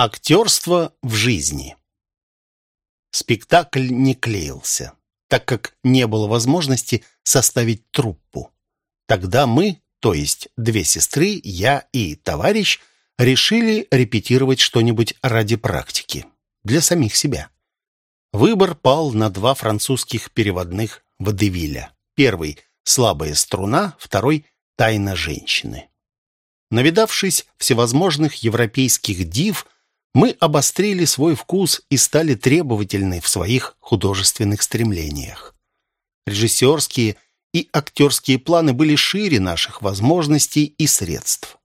Актерство в жизни. Спектакль не клеился, так как не было возможности составить труппу. Тогда мы, то есть две сестры, я и товарищ, решили репетировать что-нибудь ради практики, для самих себя. Выбор пал на два французских переводных водевиля. Первый «Слабая струна», второй «Тайна женщины». Навидавшись всевозможных европейских див – мы обострили свой вкус и стали требовательны в своих художественных стремлениях. Режиссерские и актерские планы были шире наших возможностей и средств.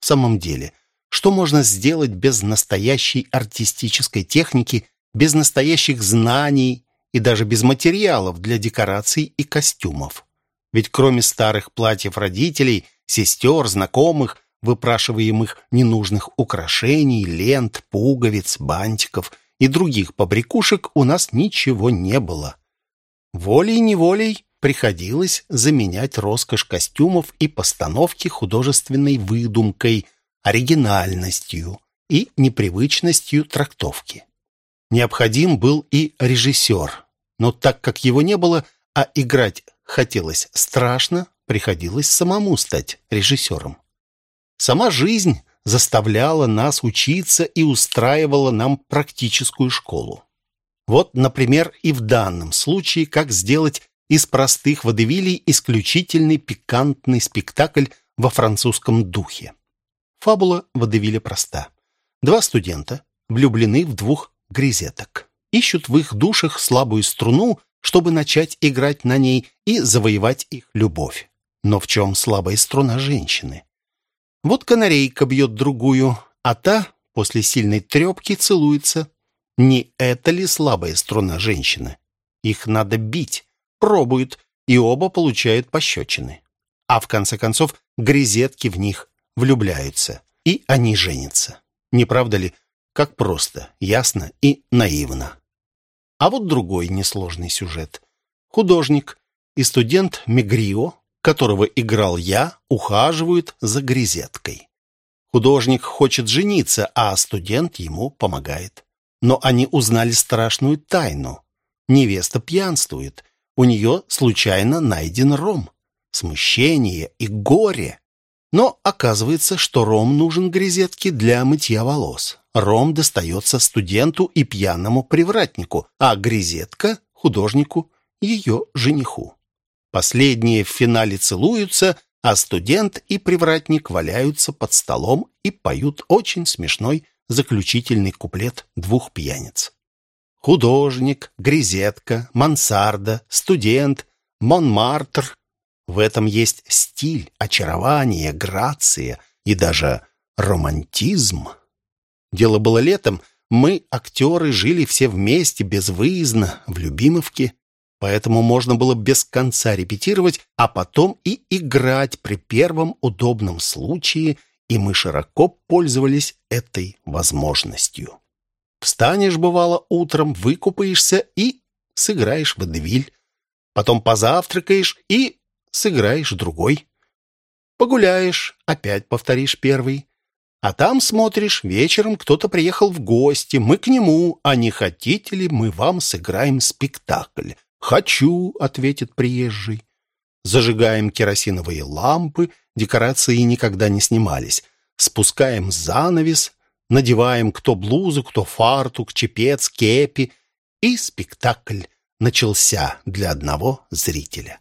В самом деле, что можно сделать без настоящей артистической техники, без настоящих знаний и даже без материалов для декораций и костюмов? Ведь кроме старых платьев родителей, сестер, знакомых – выпрашиваемых ненужных украшений, лент, пуговиц, бантиков и других побрякушек у нас ничего не было. Волей-неволей приходилось заменять роскошь костюмов и постановки художественной выдумкой, оригинальностью и непривычностью трактовки. Необходим был и режиссер, но так как его не было, а играть хотелось страшно, приходилось самому стать режиссером. Сама жизнь заставляла нас учиться и устраивала нам практическую школу. Вот, например, и в данном случае, как сделать из простых водевилей исключительный пикантный спектакль во французском духе. Фабула водевиля проста. Два студента влюблены в двух грезеток. Ищут в их душах слабую струну, чтобы начать играть на ней и завоевать их любовь. Но в чем слабая струна женщины? Вот канарейка бьет другую, а та после сильной трепки целуется. Не это ли слабая струна женщины? Их надо бить, пробуют, и оба получают пощечины. А в конце концов грезетки в них влюбляются, и они женятся. Не правда ли? Как просто, ясно и наивно. А вот другой несложный сюжет. Художник и студент Мегрио которого играл я, ухаживают за грезеткой. Художник хочет жениться, а студент ему помогает. Но они узнали страшную тайну. Невеста пьянствует. У нее случайно найден ром. Смущение и горе. Но оказывается, что ром нужен грезетке для мытья волос. Ром достается студенту и пьяному привратнику, а грезетка — художнику, ее жениху. Последние в финале целуются, а студент и привратник валяются под столом и поют очень смешной заключительный куплет двух пьяниц. Художник, грезетка, мансарда, студент, Монмартр. В этом есть стиль, очарование, грация и даже романтизм. Дело было летом, мы, актеры, жили все вместе, безвыездно, в Любимовке поэтому можно было без конца репетировать, а потом и играть при первом удобном случае, и мы широко пользовались этой возможностью. Встанешь, бывало, утром, выкупаешься и сыграешь водевиль. Потом позавтракаешь и сыграешь другой. Погуляешь, опять повторишь первый. А там, смотришь, вечером кто-то приехал в гости, мы к нему, а не хотите ли мы вам сыграем спектакль? «Хочу», — ответит приезжий. Зажигаем керосиновые лампы, декорации никогда не снимались. Спускаем занавес, надеваем кто блузу, кто фартук, чепец, кепи. И спектакль начался для одного зрителя.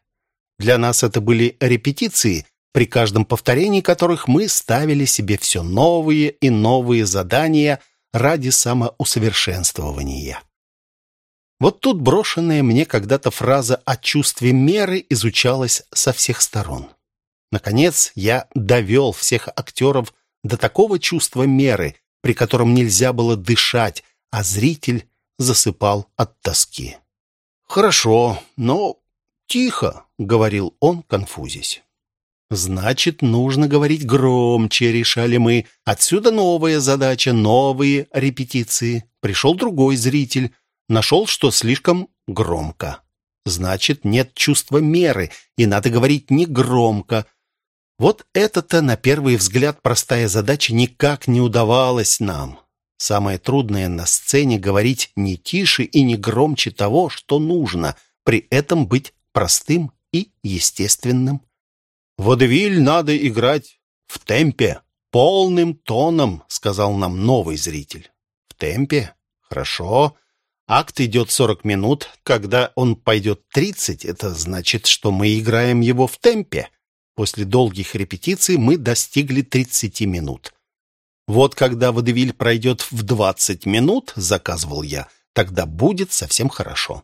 Для нас это были репетиции, при каждом повторении которых мы ставили себе все новые и новые задания ради самоусовершенствования. Вот тут брошенная мне когда-то фраза о чувстве меры изучалась со всех сторон. Наконец, я довел всех актеров до такого чувства меры, при котором нельзя было дышать, а зритель засыпал от тоски. «Хорошо, но тихо», — говорил он, конфузясь. «Значит, нужно говорить громче», — решали мы. «Отсюда новая задача, новые репетиции». Пришел другой зритель, Нашел, что слишком громко. Значит, нет чувства меры, и надо говорить не громко. Вот это-то, на первый взгляд, простая задача никак не удавалась нам. Самое трудное на сцене говорить не тише и не громче того, что нужно, при этом быть простым и естественным. «Водевиль надо играть в темпе, полным тоном», — сказал нам новый зритель. «В темпе? Хорошо. Акт идет 40 минут. Когда он пойдет 30, это значит, что мы играем его в темпе. После долгих репетиций мы достигли 30 минут. Вот когда водевиль пройдет в 20 минут, заказывал я, тогда будет совсем хорошо.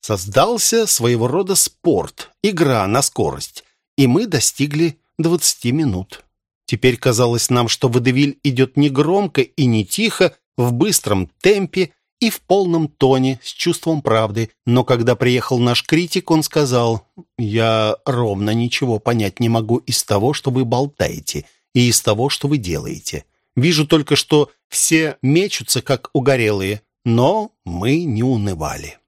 Создался своего рода спорт, игра на скорость, и мы достигли 20 минут. Теперь казалось нам, что водевиль идет не громко и не тихо, в быстром темпе и в полном тоне, с чувством правды. Но когда приехал наш критик, он сказал, «Я ровно ничего понять не могу из того, что вы болтаете и из того, что вы делаете. Вижу только, что все мечутся, как угорелые, но мы не унывали.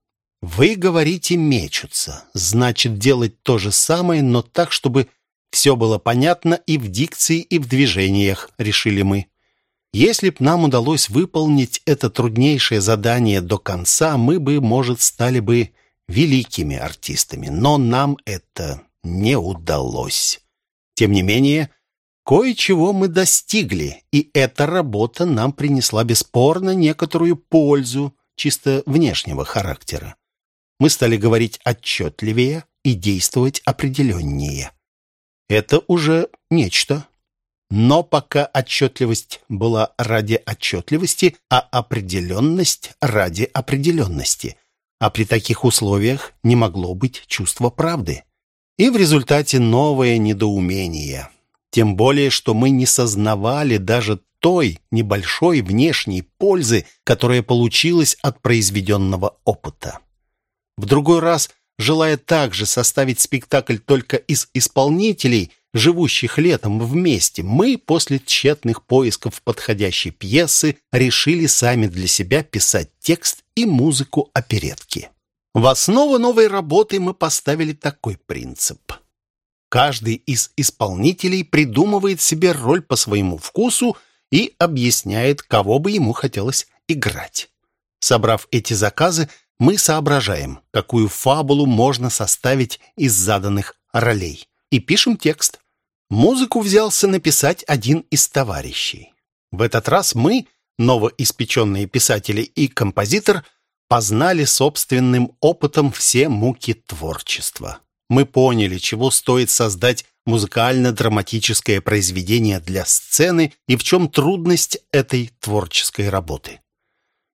Вы говорите «мечутся», значит делать то же самое, но так, чтобы все было понятно и в дикции, и в движениях, решили мы. Если б нам удалось выполнить это труднейшее задание до конца, мы бы, может, стали бы великими артистами, но нам это не удалось. Тем не менее, Кое-чего мы достигли, и эта работа нам принесла бесспорно некоторую пользу чисто внешнего характера. Мы стали говорить отчетливее и действовать определеннее. Это уже нечто. Но пока отчетливость была ради отчетливости, а определенность ради определенности. А при таких условиях не могло быть чувства правды. И в результате новое недоумение – тем более, что мы не сознавали даже той небольшой внешней пользы, которая получилась от произведенного опыта. В другой раз, желая также составить спектакль только из исполнителей, живущих летом вместе, мы после тщетных поисков подходящей пьесы решили сами для себя писать текст и музыку оперетки. В основу новой работы мы поставили такой принцип. Каждый из исполнителей придумывает себе роль по своему вкусу и объясняет, кого бы ему хотелось играть. Собрав эти заказы, мы соображаем, какую фабулу можно составить из заданных ролей. И пишем текст. Музыку взялся написать один из товарищей. В этот раз мы, новоиспеченные писатели и композитор, познали собственным опытом все муки творчества мы поняли, чего стоит создать музыкально-драматическое произведение для сцены и в чем трудность этой творческой работы.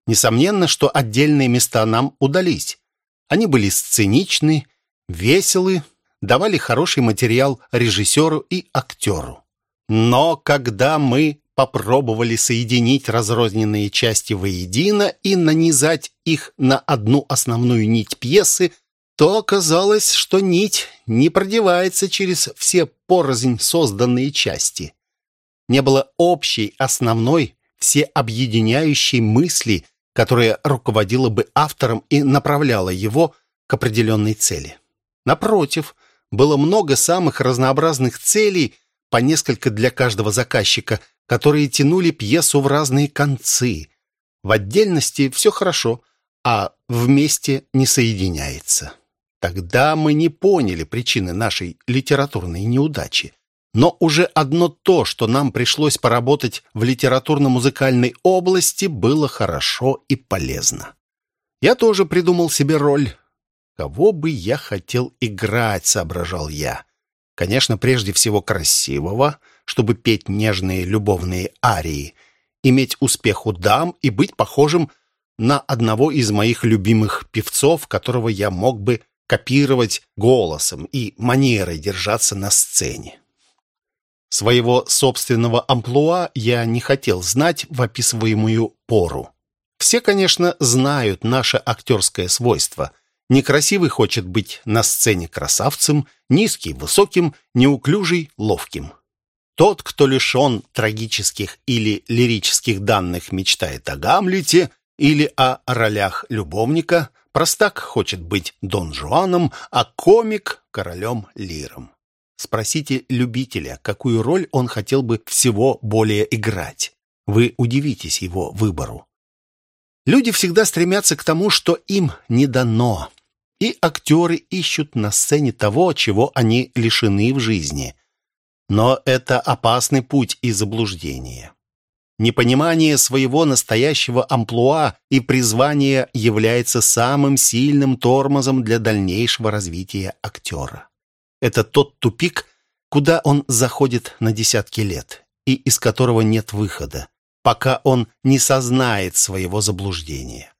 Несомненно, что отдельные места нам удались. Они были сценичны, веселы, давали хороший материал режиссеру и актеру. Но когда мы попробовали соединить разрозненные части воедино и нанизать их на одну основную нить пьесы, то оказалось, что нить не продевается через все порознь созданные части. Не было общей, основной, всеобъединяющей мысли, которая руководила бы автором и направляла его к определенной цели. Напротив, было много самых разнообразных целей, по несколько для каждого заказчика, которые тянули пьесу в разные концы. В отдельности все хорошо, а вместе не соединяется. Тогда мы не поняли причины нашей литературной неудачи. Но уже одно то, что нам пришлось поработать в литературно-музыкальной области, было хорошо и полезно. Я тоже придумал себе роль. Кого бы я хотел играть, соображал я. Конечно, прежде всего красивого, чтобы петь нежные любовные арии, иметь успех у дам и быть похожим на одного из моих любимых певцов, которого я мог бы копировать голосом и манерой держаться на сцене. Своего собственного амплуа я не хотел знать в описываемую пору. Все, конечно, знают наше актерское свойство. Некрасивый хочет быть на сцене красавцем, низкий – высоким, неуклюжий – ловким. Тот, кто лишен трагических или лирических данных, мечтает о Гамлете или о ролях любовника, Простак хочет быть Дон Жуаном, а комик — королем Лиром. Спросите любителя, какую роль он хотел бы всего более играть. Вы удивитесь его выбору. Люди всегда стремятся к тому, что им не дано. И актеры ищут на сцене того, чего они лишены в жизни. Но это опасный путь и заблуждение. Непонимание своего настоящего амплуа и призвания является самым сильным тормозом для дальнейшего развития актера. Это тот тупик, куда он заходит на десятки лет и из которого нет выхода, пока он не сознает своего заблуждения.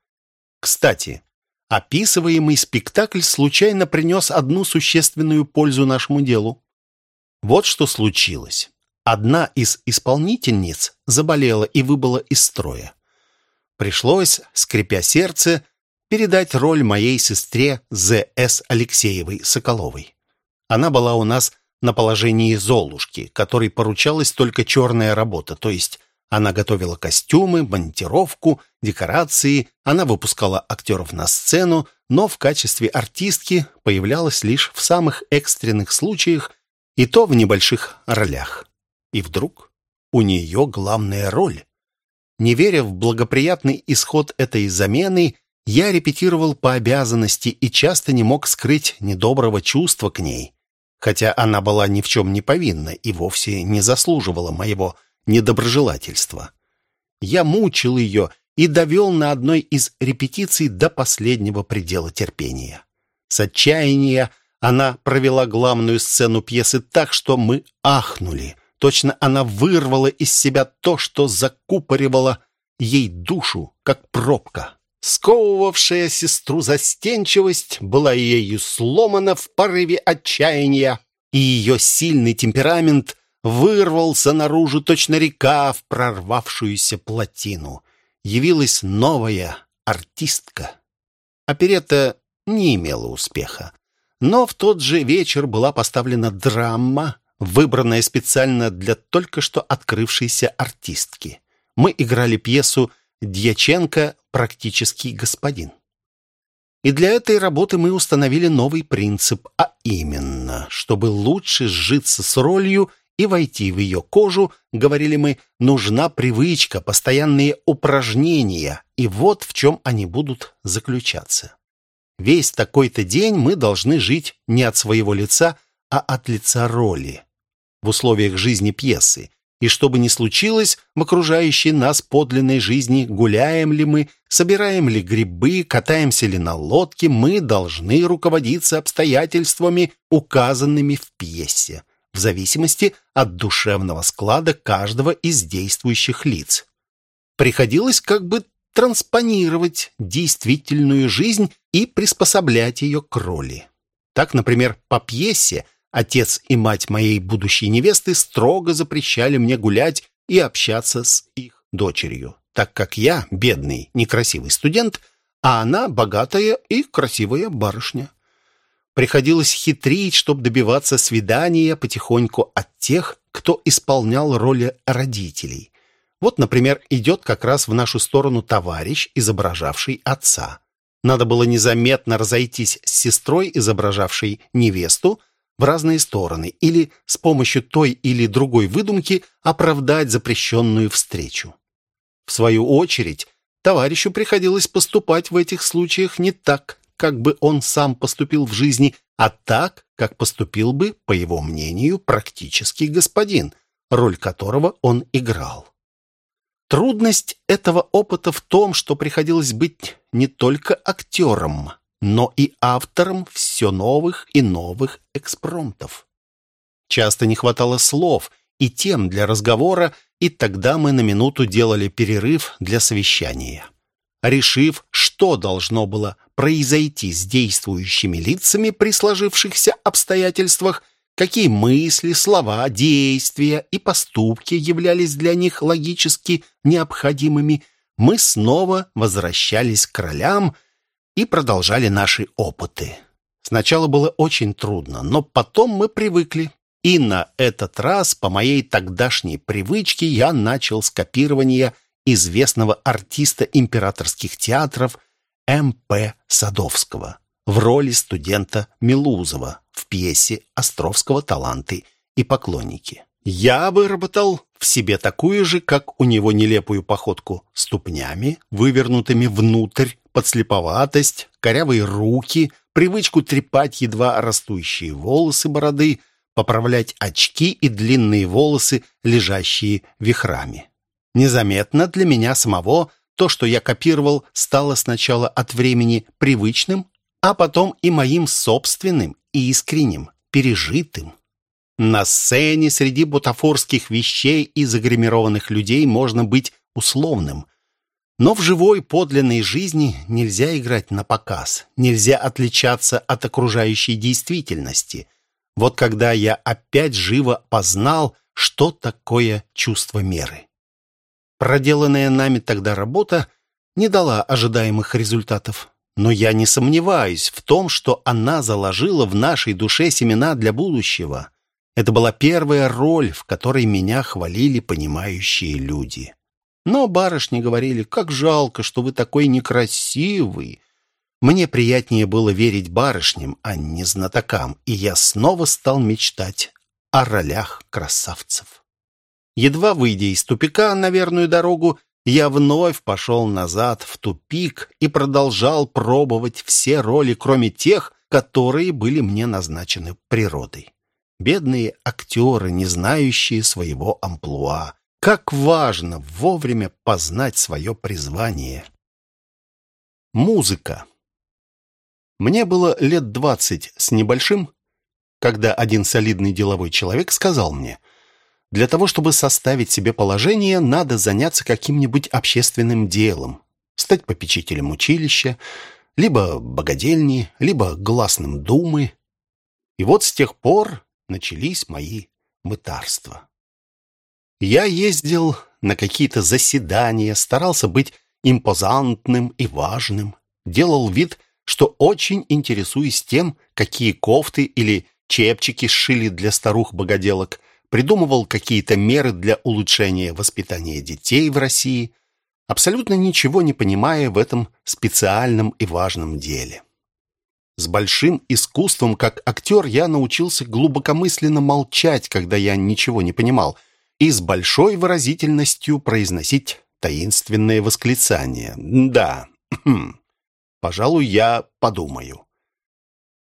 Кстати, описываемый спектакль случайно принес одну существенную пользу нашему делу. Вот что случилось. Одна из исполнительниц заболела и выбыла из строя. Пришлось, скрипя сердце, передать роль моей сестре З.С. Алексеевой Соколовой. Она была у нас на положении Золушки, которой поручалась только черная работа, то есть она готовила костюмы, монтировку, декорации, она выпускала актеров на сцену, но в качестве артистки появлялась лишь в самых экстренных случаях и то в небольших ролях. И вдруг у нее главная роль. Не веря в благоприятный исход этой замены, я репетировал по обязанности и часто не мог скрыть недоброго чувства к ней, хотя она была ни в чем не повинна и вовсе не заслуживала моего недоброжелательства. Я мучил ее и довел на одной из репетиций до последнего предела терпения. С отчаяния она провела главную сцену пьесы так, что мы ахнули. Точно она вырвала из себя то, что закупоривало ей душу, как пробка. Сковывавшая сестру застенчивость была ею сломана в порыве отчаяния, и ее сильный темперамент вырвался наружу точно река в прорвавшуюся плотину. Явилась новая артистка. Оперета не имела успеха. Но в тот же вечер была поставлена драма, выбранная специально для только что открывшейся артистки. Мы играли пьесу «Дьяченко. Практический господин». И для этой работы мы установили новый принцип, а именно, чтобы лучше сжиться с ролью и войти в ее кожу, говорили мы, нужна привычка, постоянные упражнения, и вот в чем они будут заключаться. Весь такой-то день мы должны жить не от своего лица, а от лица роли в условиях жизни пьесы. И что бы ни случилось в окружающей нас подлинной жизни, гуляем ли мы, собираем ли грибы, катаемся ли на лодке, мы должны руководиться обстоятельствами, указанными в пьесе, в зависимости от душевного склада каждого из действующих лиц. Приходилось как бы транспонировать действительную жизнь и приспособлять ее к роли. Так, например, по пьесе – Отец и мать моей будущей невесты строго запрещали мне гулять и общаться с их дочерью, так как я бедный, некрасивый студент, а она богатая и красивая барышня. Приходилось хитрить, чтобы добиваться свидания потихоньку от тех, кто исполнял роли родителей. Вот, например, идет как раз в нашу сторону товарищ, изображавший отца. Надо было незаметно разойтись с сестрой, изображавшей невесту, в разные стороны или с помощью той или другой выдумки оправдать запрещенную встречу. В свою очередь, товарищу приходилось поступать в этих случаях не так, как бы он сам поступил в жизни, а так, как поступил бы, по его мнению, практический господин, роль которого он играл. Трудность этого опыта в том, что приходилось быть не только актером, но и автором все новых и новых экспромтов. Часто не хватало слов и тем для разговора, и тогда мы на минуту делали перерыв для совещания. Решив, что должно было произойти с действующими лицами при сложившихся обстоятельствах, какие мысли, слова, действия и поступки являлись для них логически необходимыми, мы снова возвращались к ролям – и продолжали наши опыты. Сначала было очень трудно, но потом мы привыкли. И на этот раз, по моей тогдашней привычке, я начал с копирования известного артиста императорских театров М.П. Садовского в роли студента Милузова в пьесе «Островского таланты и поклонники». Я выработал в себе такую же, как у него нелепую походку, ступнями, вывернутыми внутрь, подслеповатость, корявые руки, привычку трепать едва растущие волосы бороды, поправлять очки и длинные волосы, лежащие вихрами. Незаметно для меня самого то, что я копировал, стало сначала от времени привычным, а потом и моим собственным и искренним, пережитым. На сцене среди бутафорских вещей и загримированных людей можно быть условным. Но в живой подлинной жизни нельзя играть на показ, нельзя отличаться от окружающей действительности. Вот когда я опять живо познал, что такое чувство меры. Проделанная нами тогда работа не дала ожидаемых результатов. Но я не сомневаюсь в том, что она заложила в нашей душе семена для будущего. Это была первая роль, в которой меня хвалили понимающие люди. Но барышни говорили, как жалко, что вы такой некрасивый. Мне приятнее было верить барышням, а не знатокам, и я снова стал мечтать о ролях красавцев. Едва выйдя из тупика на верную дорогу, я вновь пошел назад в тупик и продолжал пробовать все роли, кроме тех, которые были мне назначены природой. Бедные актеры, не знающие своего амплуа. Как важно вовремя познать свое призвание. Музыка. Мне было лет двадцать с небольшим, когда один солидный деловой человек сказал мне, для того, чтобы составить себе положение, надо заняться каким-нибудь общественным делом, стать попечителем училища, либо богадельни, либо гласным думы. И вот с тех пор начались мои мытарства. Я ездил на какие-то заседания, старался быть импозантным и важным, делал вид, что очень интересуюсь тем, какие кофты или чепчики сшили для старух-богоделок, придумывал какие-то меры для улучшения воспитания детей в России, абсолютно ничего не понимая в этом специальном и важном деле. С большим искусством как актер я научился глубокомысленно молчать, когда я ничего не понимал, и с большой выразительностью произносить таинственные восклицания. Да, пожалуй, я подумаю.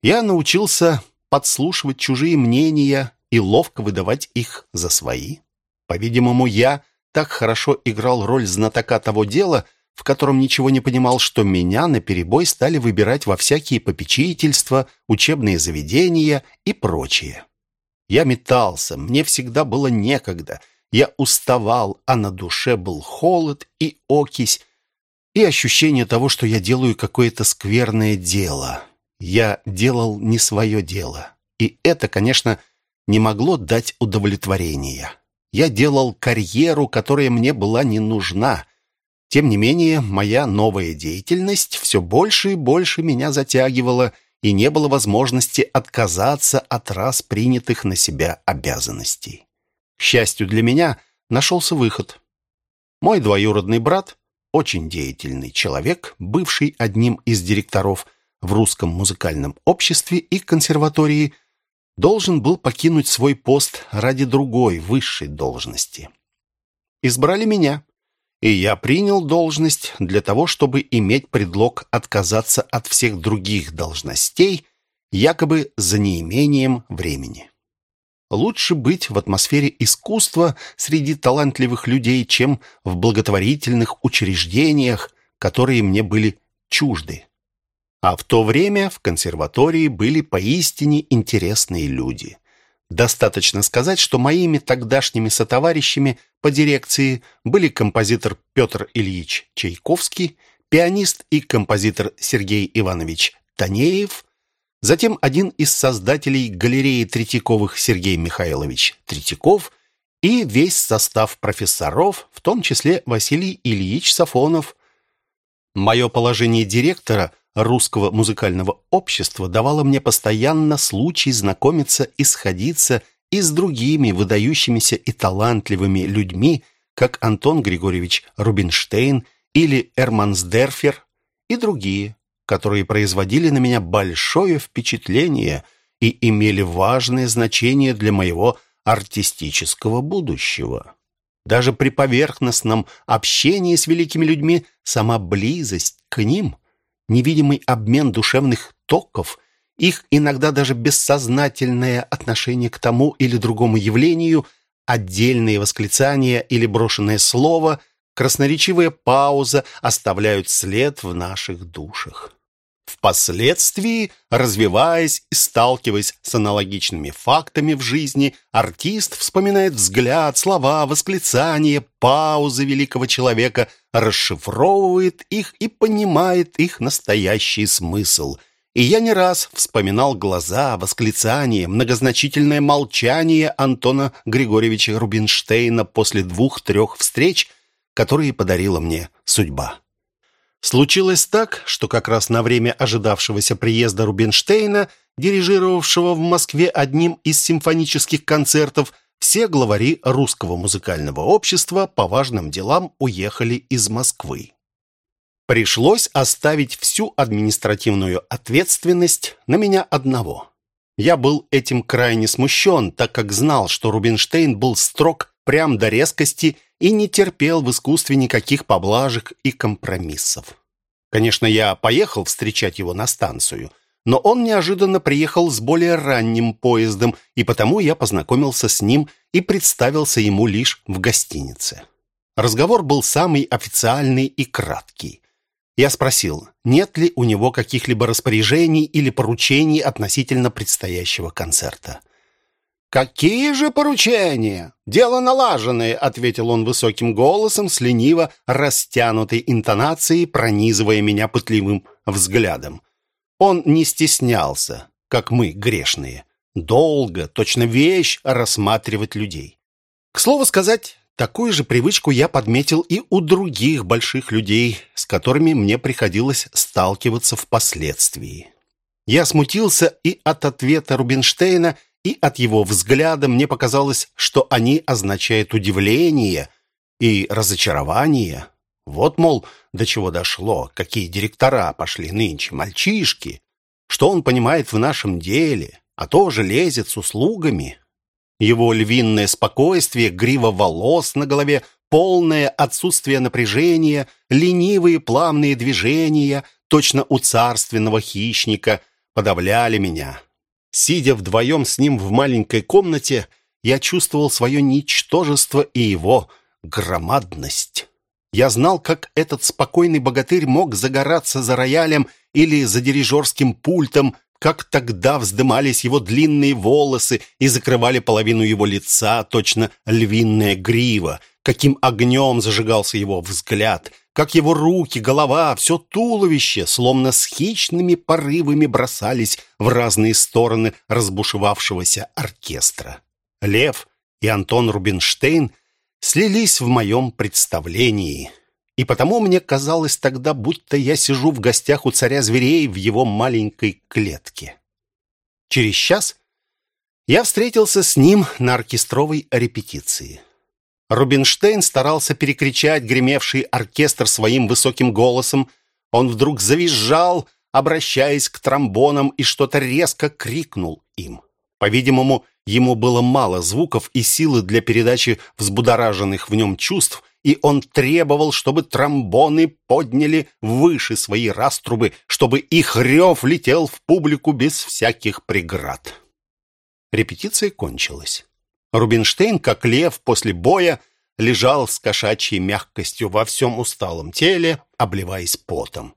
Я научился подслушивать чужие мнения и ловко выдавать их за свои. По-видимому, я так хорошо играл роль знатока того дела, в котором ничего не понимал, что меня наперебой стали выбирать во всякие попечительства, учебные заведения и прочее. Я метался, мне всегда было некогда, я уставал, а на душе был холод и окись, и ощущение того, что я делаю какое-то скверное дело. Я делал не свое дело. И это, конечно, не могло дать удовлетворения. Я делал карьеру, которая мне была не нужна. Тем не менее, моя новая деятельность все больше и больше меня затягивала, и не было возможности отказаться от раз принятых на себя обязанностей. К счастью для меня, нашелся выход. Мой двоюродный брат, очень деятельный человек, бывший одним из директоров в русском музыкальном обществе и консерватории – должен был покинуть свой пост ради другой, высшей должности. Избрали меня, и я принял должность для того, чтобы иметь предлог отказаться от всех других должностей, якобы за неимением времени. Лучше быть в атмосфере искусства среди талантливых людей, чем в благотворительных учреждениях, которые мне были чужды. А в то время в консерватории были поистине интересные люди. Достаточно сказать, что моими тогдашними сотоварищами по дирекции были композитор Петр Ильич Чайковский, пианист и композитор Сергей Иванович Танеев, затем один из создателей галереи Третьяковых Сергей Михайлович Третьяков и весь состав профессоров, в том числе Василий Ильич Сафонов. Мое положение директора – русского музыкального общества давало мне постоянно случай знакомиться и сходиться и с другими выдающимися и талантливыми людьми, как Антон Григорьевич Рубинштейн или Эрмансдерфер и другие, которые производили на меня большое впечатление и имели важное значение для моего артистического будущего. Даже при поверхностном общении с великими людьми сама близость к ним, невидимый обмен душевных токов, их иногда даже бессознательное отношение к тому или другому явлению, отдельные восклицания или брошенное слово, красноречивая пауза оставляют след в наших душах. Впоследствии, развиваясь и сталкиваясь с аналогичными фактами в жизни, артист вспоминает взгляд, слова, восклицания, паузы великого человека, расшифровывает их и понимает их настоящий смысл. И я не раз вспоминал глаза, восклицания, многозначительное молчание Антона Григорьевича Рубинштейна после двух-трех встреч, которые подарила мне судьба. Случилось так, что как раз на время ожидавшегося приезда Рубинштейна, дирижировавшего в Москве одним из симфонических концертов, все главари русского музыкального общества по важным делам уехали из Москвы. Пришлось оставить всю административную ответственность на меня одного. Я был этим крайне смущен, так как знал, что Рубинштейн был строг прям до резкости и не терпел в искусстве никаких поблажек и компромиссов. Конечно, я поехал встречать его на станцию, но он неожиданно приехал с более ранним поездом, и потому я познакомился с ним и представился ему лишь в гостинице. Разговор был самый официальный и краткий. Я спросил, нет ли у него каких-либо распоряжений или поручений относительно предстоящего концерта. «Какие же поручения? Дело налаженное», — ответил он высоким голосом с лениво растянутой интонацией, пронизывая меня пытливым взглядом. Он не стеснялся, как мы, грешные, долго, точно вещь, рассматривать людей. К слову сказать, такую же привычку я подметил и у других больших людей, с которыми мне приходилось сталкиваться впоследствии. Я смутился и от ответа Рубинштейна, и от его взгляда мне показалось, что они означают удивление и разочарование. Вот, мол, до чего дошло, какие директора пошли нынче, мальчишки, что он понимает в нашем деле, а тоже лезет с услугами. Его львиное спокойствие, грива волос на голове, полное отсутствие напряжения, ленивые плавные движения, точно у царственного хищника, подавляли меня, Сидя вдвоем с ним в маленькой комнате, я чувствовал свое ничтожество и его громадность. Я знал, как этот спокойный богатырь мог загораться за роялем или за дирижерским пультом, как тогда вздымались его длинные волосы и закрывали половину его лица, точно львиная грива, каким огнем зажигался его взгляд — как его руки, голова, все туловище, словно с хищными порывами бросались в разные стороны разбушевавшегося оркестра. Лев и Антон Рубинштейн слились в моем представлении. И потому мне казалось тогда, будто я сижу в гостях у царя зверей в его маленькой клетке. Через час я встретился с ним на оркестровой репетиции. Рубинштейн старался перекричать гремевший оркестр своим высоким голосом. Он вдруг завизжал, обращаясь к тромбонам, и что-то резко крикнул им. По-видимому, ему было мало звуков и силы для передачи взбудораженных в нем чувств, и он требовал, чтобы тромбоны подняли выше свои раструбы, чтобы их рев летел в публику без всяких преград. Репетиция кончилась. Рубинштейн, как лев после боя, лежал с кошачьей мягкостью во всем усталом теле, обливаясь потом.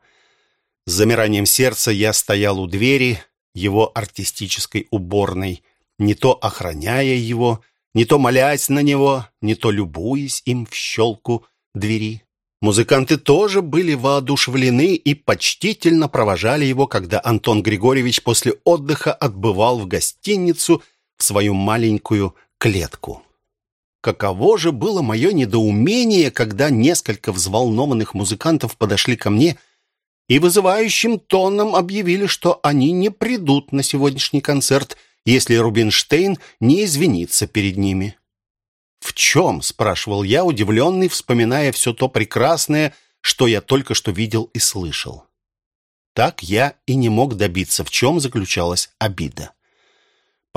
С замиранием сердца я стоял у двери его артистической уборной, не то охраняя его, не то молясь на него, не то любуясь им в щелку двери. Музыканты тоже были воодушевлены и почтительно провожали его, когда Антон Григорьевич после отдыха отбывал в гостиницу в свою маленькую клетку. Каково же было мое недоумение, когда несколько взволнованных музыкантов подошли ко мне и вызывающим тоном объявили, что они не придут на сегодняшний концерт, если Рубинштейн не извинится перед ними. «В чем?» — спрашивал я, удивленный, вспоминая все то прекрасное, что я только что видел и слышал. Так я и не мог добиться, в чем заключалась обида.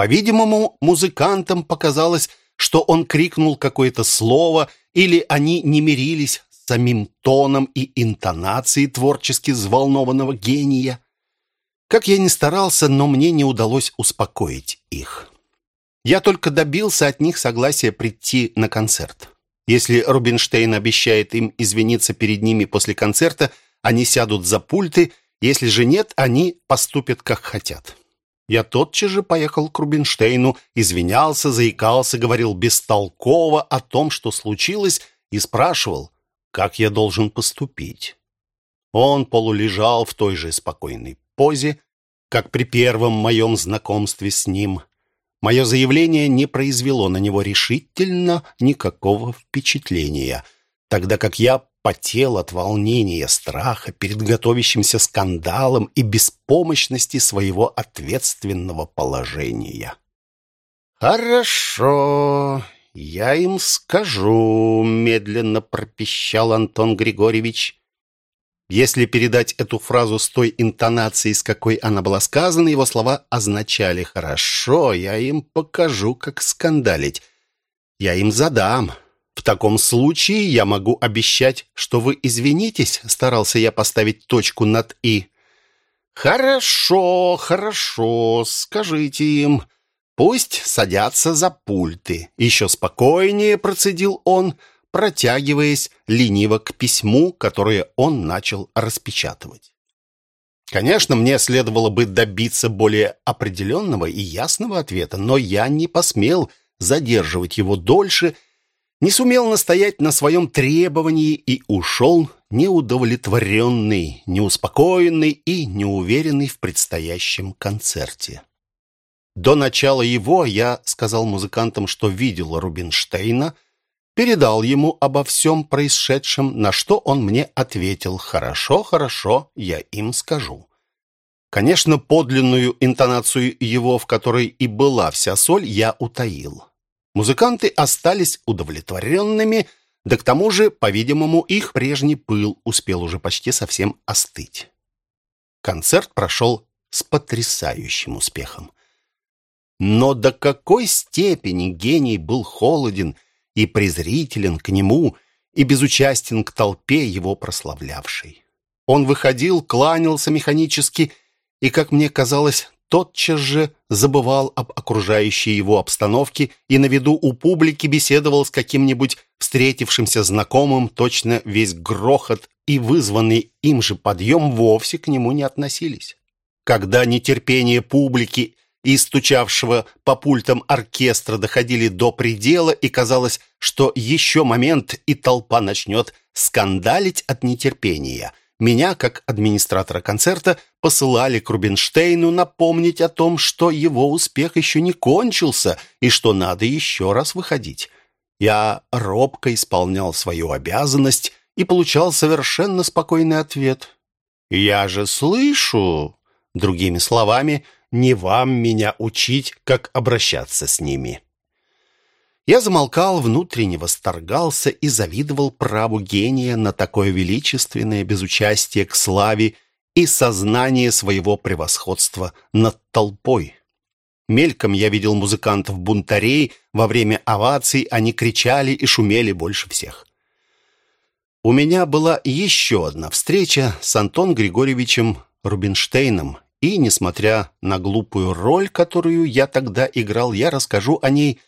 По-видимому, музыкантам показалось, что он крикнул какое-то слово, или они не мирились с самим тоном и интонацией творчески взволнованного гения. Как я ни старался, но мне не удалось успокоить их. Я только добился от них согласия прийти на концерт. Если Рубинштейн обещает им извиниться перед ними после концерта, они сядут за пульты, если же нет, они поступят как хотят. Я тотчас же поехал к Рубинштейну, извинялся, заикался, говорил бестолково о том, что случилось, и спрашивал, как я должен поступить. Он полулежал в той же спокойной позе, как при первом моем знакомстве с ним. Мое заявление не произвело на него решительно никакого впечатления, тогда как я потел от волнения, страха перед готовящимся скандалом и беспомощности своего ответственного положения. «Хорошо, я им скажу», — медленно пропищал Антон Григорьевич. Если передать эту фразу с той интонацией, с какой она была сказана, его слова означали «хорошо, я им покажу, как скандалить. Я им задам. В таком случае я могу обещать, что вы извинитесь», старался я поставить точку над «и». «Хорошо, хорошо, скажите им. Пусть садятся за пульты». Еще спокойнее процедил он – протягиваясь лениво к письму, которое он начал распечатывать. Конечно, мне следовало бы добиться более определенного и ясного ответа, но я не посмел задерживать его дольше, не сумел настоять на своем требовании и ушел неудовлетворенный, неуспокоенный и неуверенный в предстоящем концерте. До начала его я сказал музыкантам, что видел Рубинштейна – передал ему обо всем происшедшем, на что он мне ответил «Хорошо, хорошо, я им скажу». Конечно, подлинную интонацию его, в которой и была вся соль, я утаил. Музыканты остались удовлетворенными, да к тому же, по-видимому, их прежний пыл успел уже почти совсем остыть. Концерт прошел с потрясающим успехом. Но до какой степени гений был холоден – и презрителен к нему, и безучастен к толпе, его прославлявшей. Он выходил, кланялся механически и, как мне казалось, тотчас же забывал об окружающей его обстановке и на виду у публики беседовал с каким-нибудь встретившимся знакомым, точно весь грохот и вызванный им же подъем вовсе к нему не относились. Когда нетерпение публики и стучавшего по пультам оркестра доходили до предела, и казалось, что еще момент, и толпа начнет скандалить от нетерпения. Меня, как администратора концерта, посылали к Рубинштейну напомнить о том, что его успех еще не кончился и что надо еще раз выходить. Я робко исполнял свою обязанность и получал совершенно спокойный ответ. «Я же слышу!» Другими словами – не вам меня учить, как обращаться с ними». Я замолкал, внутренне восторгался и завидовал праву гения на такое величественное безучастие к славе и сознание своего превосходства над толпой. Мельком я видел музыкантов-бунтарей, во время оваций они кричали и шумели больше всех. У меня была еще одна встреча с Антон Григорьевичем Рубинштейном, и, несмотря на глупую роль, которую я тогда играл, я расскажу о ней,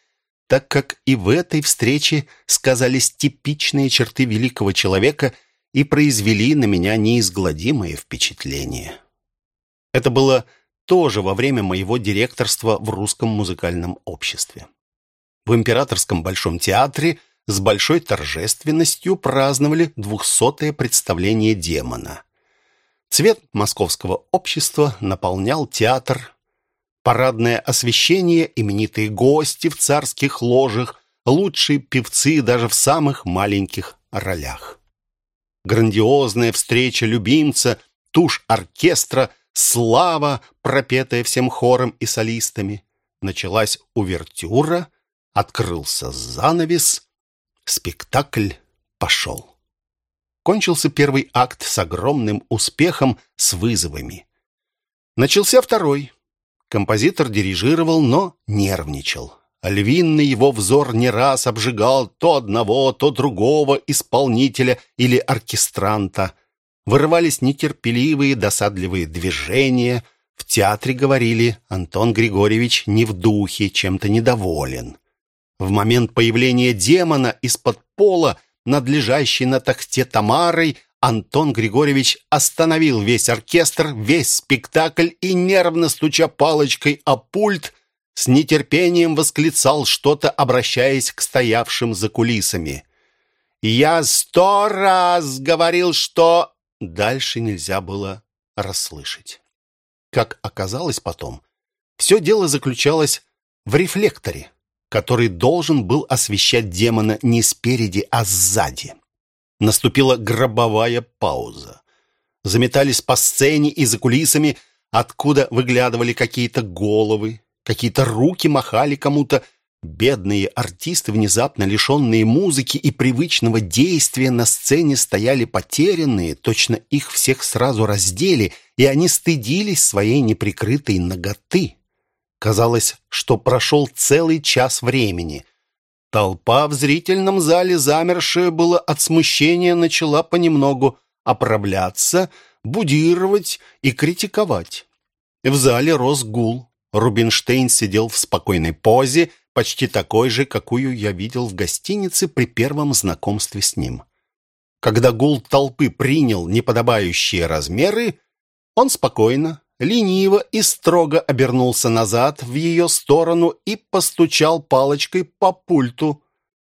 так как и в этой встрече сказались типичные черты великого человека и произвели на меня неизгладимое впечатление. Это было тоже во время моего директорства в русском музыкальном обществе. В Императорском Большом театре с большой торжественностью праздновали двухсотое представление «Демона». Цвет московского общества наполнял театр. Парадное освещение, именитые гости в царских ложах, лучшие певцы даже в самых маленьких ролях. Грандиозная встреча любимца, тушь оркестра, слава, пропетая всем хором и солистами. Началась увертюра, открылся занавес, спектакль пошел. Кончился первый акт с огромным успехом, с вызовами. Начался второй. Композитор дирижировал, но нервничал. Львиный его взор не раз обжигал то одного, то другого исполнителя или оркестранта. Вырывались нетерпеливые, досадливые движения. В театре говорили, Антон Григорьевич не в духе, чем-то недоволен. В момент появления демона из-под пола, надлежащей на тахте Тамарой, Антон Григорьевич остановил весь оркестр, весь спектакль и, нервно стуча палочкой о пульт, с нетерпением восклицал что-то, обращаясь к стоявшим за кулисами. «Я сто раз говорил, что...» Дальше нельзя было расслышать. Как оказалось потом, все дело заключалось в рефлекторе, который должен был освещать демона не спереди, а сзади. Наступила гробовая пауза. Заметались по сцене и за кулисами, откуда выглядывали какие-то головы, какие-то руки махали кому-то. Бедные артисты, внезапно лишенные музыки и привычного действия на сцене, стояли потерянные, точно их всех сразу раздели, и они стыдились своей неприкрытой ноготы. Казалось, что прошел целый час времени — Толпа в зрительном зале, замершая было от смущения, начала понемногу оправляться, будировать и критиковать. В зале рос гул. Рубинштейн сидел в спокойной позе, почти такой же, какую я видел в гостинице при первом знакомстве с ним. Когда гул толпы принял неподобающие размеры, он спокойно, лениво и строго обернулся назад в ее сторону и постучал палочкой по пульту.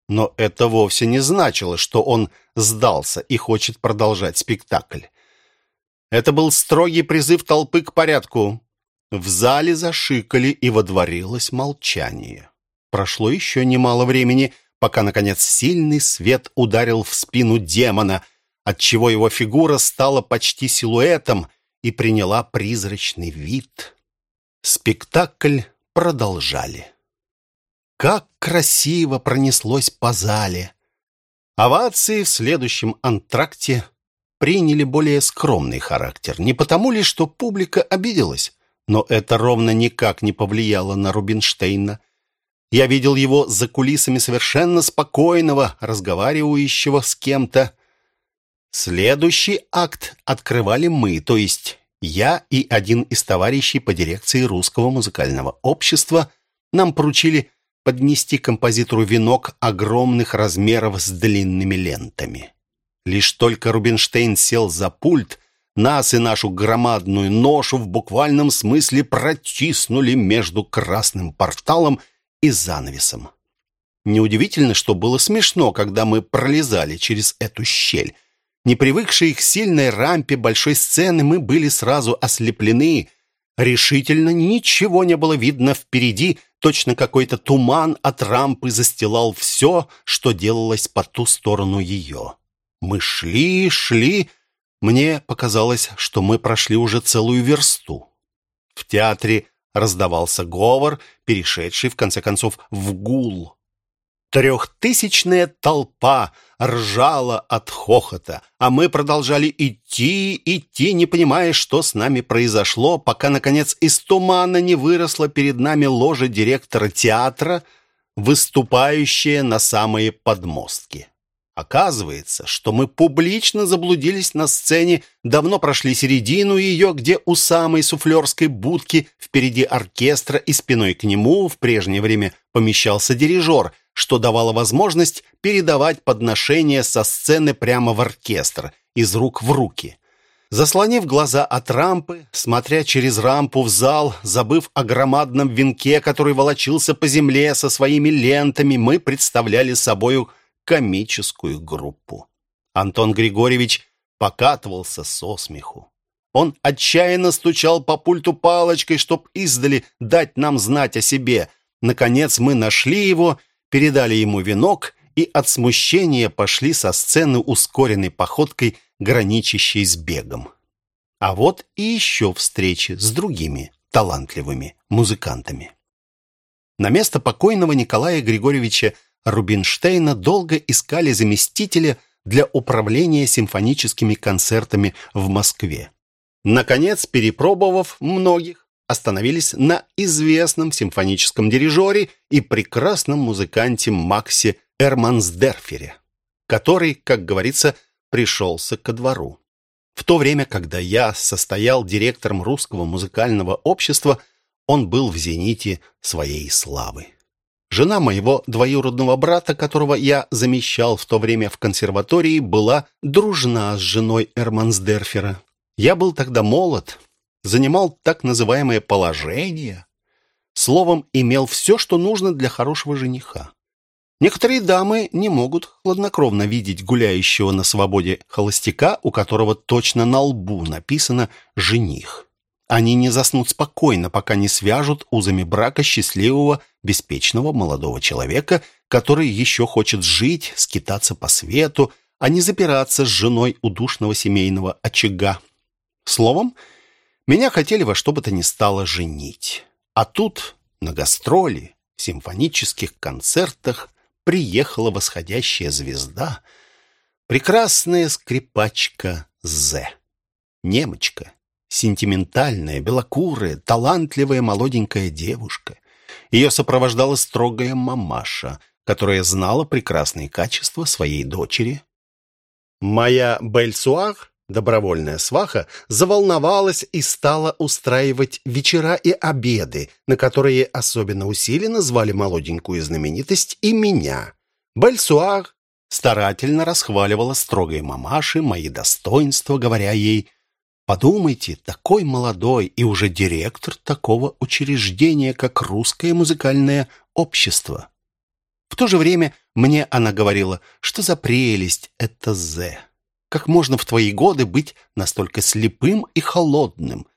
Но это вовсе не значило, что он сдался и хочет продолжать спектакль. Это был строгий призыв толпы к порядку. В зале зашикали, и водворилось молчание. Прошло еще немало времени, пока, наконец, сильный свет ударил в спину демона, отчего его фигура стала почти силуэтом — и приняла призрачный вид. Спектакль продолжали. Как красиво пронеслось по зале! Овации в следующем антракте приняли более скромный характер. Не потому ли, что публика обиделась, но это ровно никак не повлияло на Рубинштейна. Я видел его за кулисами совершенно спокойного, разговаривающего с кем-то. Следующий акт открывали мы, то есть я и один из товарищей по дирекции Русского музыкального общества. Нам поручили поднести композитору венок огромных размеров с длинными лентами. Лишь только Рубинштейн сел за пульт, нас и нашу громадную ношу в буквальном смысле протиснули между красным порталом и занавесом. Неудивительно, что было смешно, когда мы пролезали через эту щель — не привыкшие к сильной рампе большой сцены, мы были сразу ослеплены. Решительно ничего не было видно впереди, точно какой-то туман от рампы застилал все, что делалось по ту сторону ее. Мы шли, шли. Мне показалось, что мы прошли уже целую версту. В театре раздавался говор, перешедший, в конце концов, в гул. Трехтысячная толпа ржала от хохота, а мы продолжали идти, идти, не понимая, что с нами произошло, пока, наконец, из тумана не выросла перед нами ложа директора театра, выступающая на самые подмостки. Оказывается, что мы публично заблудились на сцене, давно прошли середину ее, где у самой суфлерской будки впереди оркестра и спиной к нему в прежнее время помещался дирижер — что давало возможность передавать подношения со сцены прямо в оркестр, из рук в руки. Заслонив глаза от рампы, смотря через рампу в зал, забыв о громадном венке, который волочился по земле со своими лентами, мы представляли собою комическую группу. Антон Григорьевич покатывался со смеху. Он отчаянно стучал по пульту палочкой, чтоб издали дать нам знать о себе. Наконец мы нашли его передали ему венок и от смущения пошли со сцены ускоренной походкой, граничащей с бегом. А вот и еще встречи с другими талантливыми музыкантами. На место покойного Николая Григорьевича Рубинштейна долго искали заместителя для управления симфоническими концертами в Москве. Наконец, перепробовав многих, остановились на известном симфоническом дирижере и прекрасном музыканте Максе Эрмансдерфере, который, как говорится, пришелся ко двору. В то время, когда я состоял директором русского музыкального общества, он был в зените своей славы. Жена моего двоюродного брата, которого я замещал в то время в консерватории, была дружна с женой Эрмансдерфера. Я был тогда молод, занимал так называемое положение. Словом, имел все, что нужно для хорошего жениха. Некоторые дамы не могут хладнокровно видеть гуляющего на свободе холостяка, у которого точно на лбу написано «жених». Они не заснут спокойно, пока не свяжут узами брака счастливого, беспечного молодого человека, который еще хочет жить, скитаться по свету, а не запираться с женой у душного семейного очага. Словом, меня хотели во что бы то ни стало женить. А тут на гастроли, в симфонических концертах приехала восходящая звезда, прекрасная скрипачка З. Немочка, сентиментальная, белокурая, талантливая молоденькая девушка. Ее сопровождала строгая мамаша, которая знала прекрасные качества своей дочери. Моя Бельсуах Добровольная сваха заволновалась и стала устраивать вечера и обеды, на которые особенно усиленно звали молоденькую знаменитость и меня. Бальсуар старательно расхваливала строгой мамаши мои достоинства, говоря ей «Подумайте, такой молодой и уже директор такого учреждения, как Русское музыкальное общество». В то же время мне она говорила, что за прелесть это «З». Как можно в твои годы быть настолько слепым и холодным?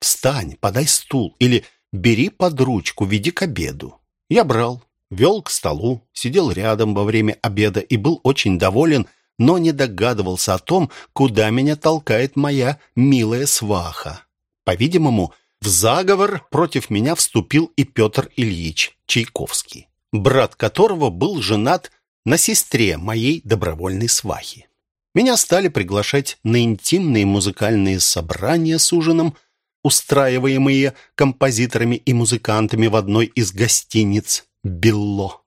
Встань, подай стул или бери под ручку, веди к обеду. Я брал, вел к столу, сидел рядом во время обеда и был очень доволен, но не догадывался о том, куда меня толкает моя милая сваха. По-видимому, в заговор против меня вступил и Петр Ильич Чайковский, брат которого был женат на сестре моей добровольной свахи. Меня стали приглашать на интимные музыкальные собрания с ужином, устраиваемые композиторами и музыкантами в одной из гостиниц «Белло»,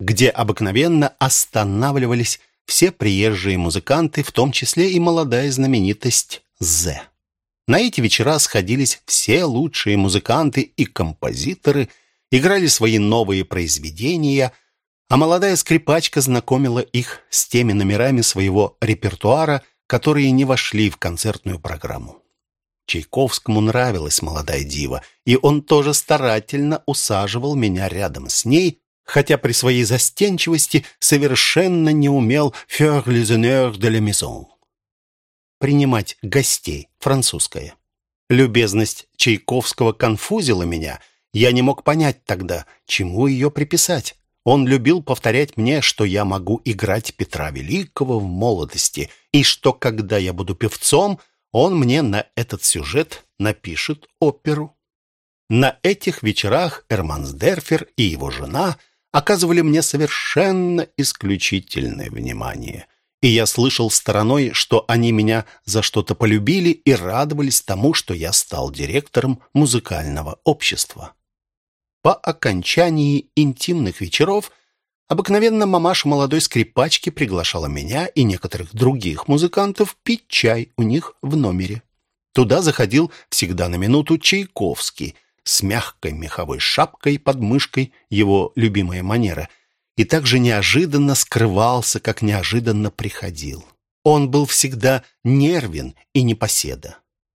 где обыкновенно останавливались все приезжие музыканты, в том числе и молодая знаменитость З. На эти вечера сходились все лучшие музыканты и композиторы, играли свои новые произведения – а молодая скрипачка знакомила их с теми номерами своего репертуара, которые не вошли в концертную программу. Чайковскому нравилась молодая дива, и он тоже старательно усаживал меня рядом с ней, хотя при своей застенчивости совершенно не умел «faire les honneurs de la maison» — принимать гостей, французское. Любезность Чайковского конфузила меня, я не мог понять тогда, чему ее приписать. Он любил повторять мне, что я могу играть Петра Великого в молодости, и что, когда я буду певцом, он мне на этот сюжет напишет оперу. На этих вечерах Эрмансдерфер и его жена оказывали мне совершенно исключительное внимание. И я слышал стороной, что они меня за что-то полюбили и радовались тому, что я стал директором музыкального общества. По окончании интимных вечеров обыкновенно мамаша молодой скрипачки приглашала меня и некоторых других музыкантов пить чай у них в номере. Туда заходил всегда на минуту Чайковский с мягкой меховой шапкой под мышкой, его любимая манера, и также неожиданно скрывался, как неожиданно приходил. Он был всегда нервен и непоседа.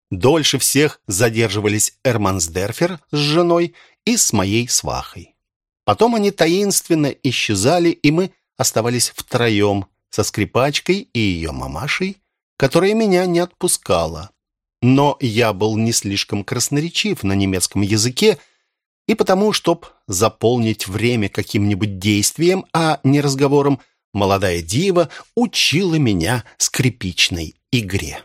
Дольше всех задерживались Эрмансдерфер с женой и с моей свахой. Потом они таинственно исчезали, и мы оставались втроем со скрипачкой и ее мамашей, которая меня не отпускала. Но я был не слишком красноречив на немецком языке, и потому, чтоб заполнить время каким-нибудь действием, а не разговором, молодая дива учила меня скрипичной игре.